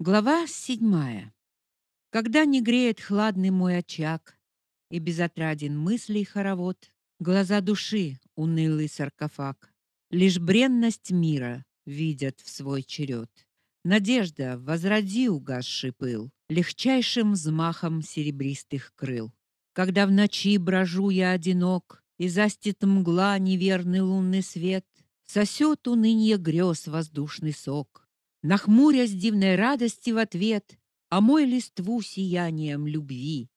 Глава седьмая. Когда не греет хладный мой очаг и безотраден мыслей хоровод, глаза души унылый саркофаг, лишь бренность мира видят в свой черед. Надежда, возроди угасший пыл легчайшим взмахом серебристых крыл. Когда в ночи брожу я одинок, и застит мгла неверный лунный свет, сосет уныние грез воздушный сок нахмурясь дивной радости в ответ, а мой листву сиянием любви.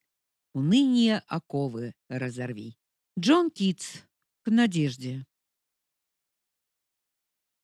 Уныние оковы разорви. Джон Китс. К надежде.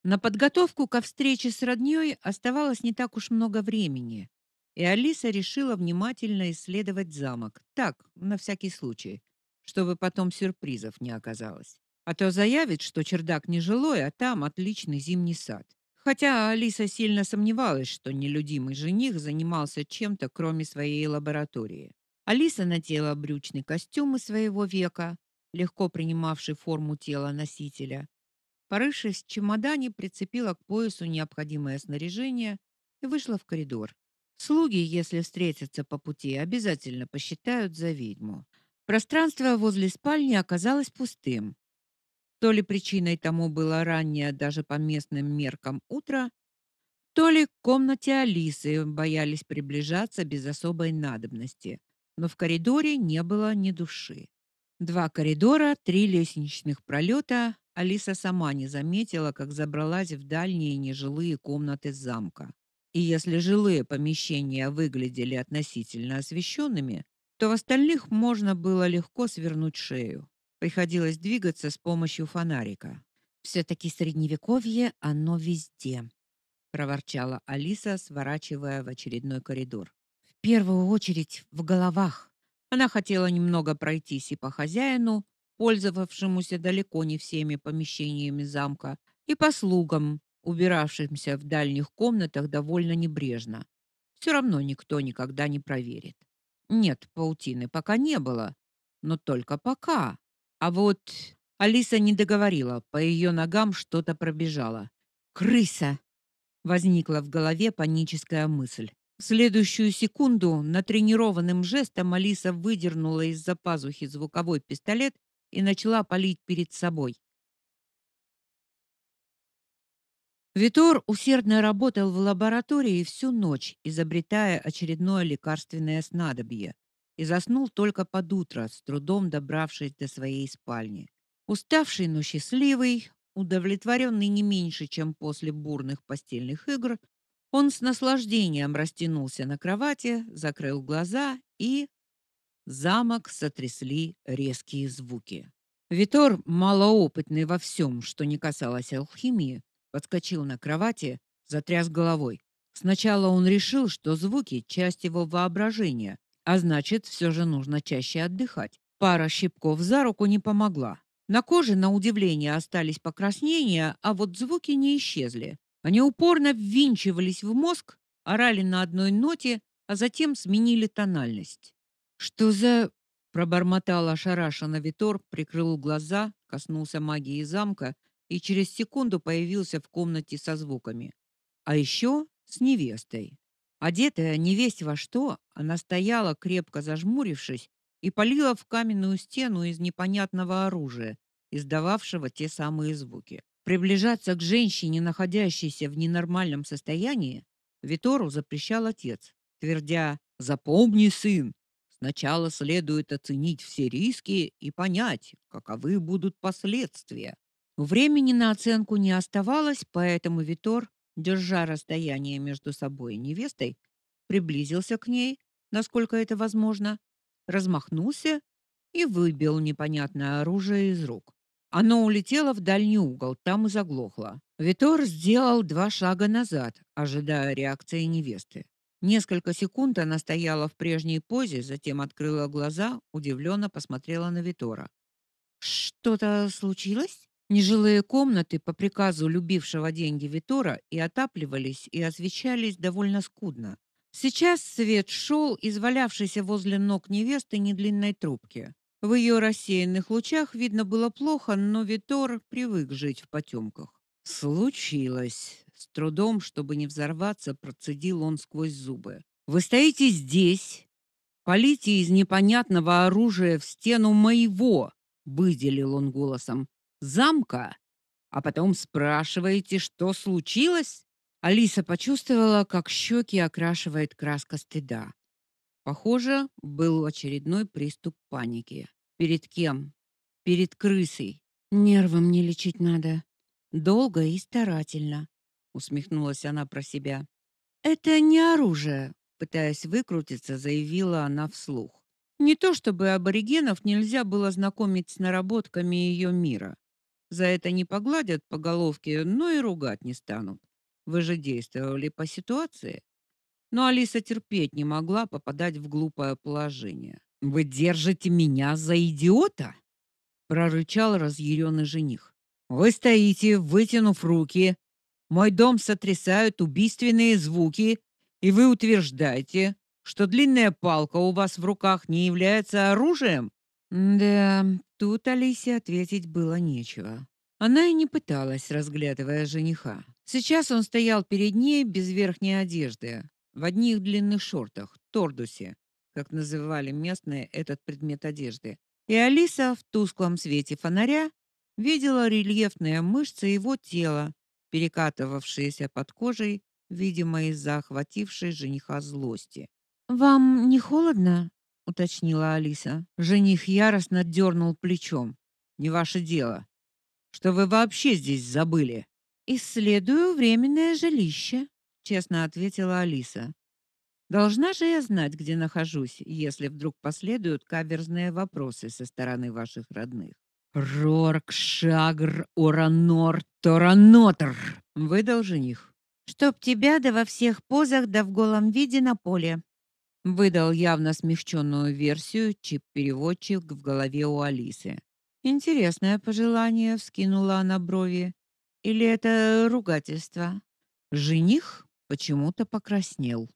На подготовку ко встрече с роднёй оставалось не так уж много времени, и Алиса решила внимательно исследовать замок. Так, на всякий случай, чтобы потом сюрпризов не оказалось. А то заявит, что чердак не жилой, а там отличный зимний сад. Хотя Алиса сильно сомневалась, что нелюдимый жених занимался чем-то, кроме своей лаборатории. Алиса надела брючный костюм из своего века, легко принимавший форму тела носителя. Порывшись в чемодане, прицепила к поясу необходимое снаряжение и вышла в коридор. Слуги, если встретятся по пути, обязательно посчитают за ведьму. Пространство возле спальни оказалось пустым. То ли причиной тому было раннее даже по местным меркам утро, то ли к комнате Алисы боялись приближаться без особой надобности. Но в коридоре не было ни души. Два коридора, три лестничных пролета. Алиса сама не заметила, как забралась в дальние нежилые комнаты замка. И если жилые помещения выглядели относительно освещенными, то в остальных можно было легко свернуть шею. Приходилось двигаться с помощью фонарика. все таки средневековье, оно везде, проворчала Алиса, сворачивая в очередной коридор. В первую очередь в головах. Она хотела немного пройтись и по хозяину, пользовавшемуся далеко не всеми помещениями замка, и по слугам, убиравшимся в дальних комнатах довольно небрежно. Все равно никто никогда не проверит. Нет, паутины пока не было, но только пока. А вот Алиса не договорила, по ее ногам что-то пробежало. Крыса. Возникла в голове паническая мысль. В следующую секунду натренированным жестом Алиса выдернула из-за пазухи звуковой пистолет и начала палить перед собой. Витор усердно работал в лаборатории всю ночь, изобретая очередное лекарственное снадобье, и заснул только под утро, с трудом добравшись до своей спальни. Уставший, но счастливый, удовлетворенный не меньше, чем после бурных постельных игр, он с наслаждением растянулся на кровати, закрыл глаза и замок сотрясли резкие звуки. Витор, малоопытный во всем, что не касалось алхимии, подскочил на кровати, затряс головой. Сначала он решил, что звуки часть его воображения, а значит, все же нужно чаще отдыхать. Пара щипков за руку не помогла. На коже, на удивление, остались покраснения, а вот звуки не исчезли. Они упорно ввинчивались в мозг, орали на одной ноте, а затем сменили тональность. Что за пробормотал ошарашенно Витор, прикрыл глаза, коснулся магии замка и через секунду появился в комнате со звуками. А еще с невестой. Одетая невесть во что, она стояла, крепко зажмурившись, и полила в каменную стену из непонятного оружия, издававшего те самые звуки. Приближаться к женщине, находящейся в ненормальном состоянии, Витору запрещал отец, твердя: "Запомни, сын, сначала следует оценить все риски и понять, каковы будут последствия". Времени на оценку не оставалось, поэтому Витор держа расстояние между собой и невестой, приблизился к ней, насколько это возможно, размахнулся и выбил непонятное оружие из рук. Оно улетело в дальний угол, там и заглохло. Витор сделал два шага назад, ожидая реакции невесты. Несколько секунд она стояла в прежней позе, затем открыла глаза, удивленно посмотрела на Витора. Что-то случилось? Нежилые комнаты по приказу любившего деньги Витора и отапливались, и освещались довольно скудно. Сейчас свет шел из валявшейся возле ног невесты недлинной трубки. В ее рассеянных лучах видно было плохо, но Витор привык жить в потемках. Случилось, С трудом, чтобы не взорваться, процедил он сквозь зубы. Вы стоите здесь, палите из непонятного оружия в стену моего, выделил он голосом. Замка, а потом спрашиваете, что случилось? Алиса почувствовала, как щеки окрашивает краска стыда. Похоже, был очередной приступ паники. Перед кем? Перед крысой. Нервы мне лечить надо. Долго и старательно, усмехнулась она про себя. Это не оружие, пытаясь выкрутиться, заявила она вслух. Не то чтобы аборигенов нельзя было знакомить с наработками ее мира. За это не погладят по головке, но и ругать не станут. Вы же действовали по ситуации. Но Алиса терпеть не могла попадать в глупое положение. Вы держите меня за идиота? прорычал разъяренный жених. Вы стоите, вытянув руки. Мой дом сотрясают убийственные звуки, и вы утверждаете, что длинная палка у вас в руках не является оружием? Да, тут Алисе ответить было нечего. Она и не пыталась, разглядывая жениха. Сейчас он стоял перед ней без верхней одежды, в одних длинных шортах, тордусе, как называли местные этот предмет одежды. И Алиса в тусклом свете фонаря видела рельефные мышцы его тела, перекатывавшиеся под кожей, видимо, из-за охватившей жениха злости. Вам не холодно? Уточнила Алиса. Жених яростно дернул плечом. Не ваше дело. Что вы вообще здесь забыли? Исследую временное жилище, честно ответила Алиса. Должна же я знать, где нахожусь, если вдруг последуют каверзные вопросы со стороны ваших родных. Рорк, Шагр, Оранор, Торанотр, выдал жених. Чтоб тебя да во всех позах да в голом виде на поле. Выдал явно смягченную версию чип-переводчик в голове у Алисы. Интересное пожелание, вскинула она брови. Или это ругательство? Жених почему-то покраснел.